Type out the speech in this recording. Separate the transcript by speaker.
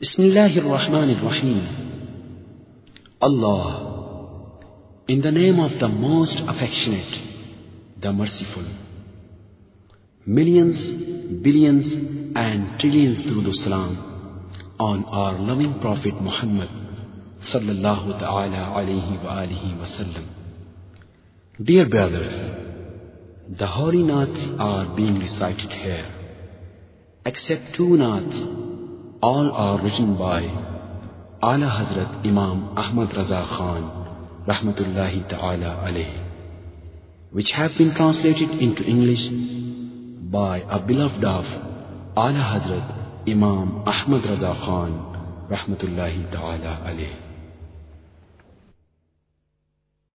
Speaker 1: بسم الرحمن name of the most affection dear brother ایک آل آر بائی اعلیٰ حضرت امام احمد رضا خان رحمت اللہ تعالی علیہ which have been translated English by a of اعلیٰ حضرت امام احمد رضا خان رحمت اللہ تعالی علیہ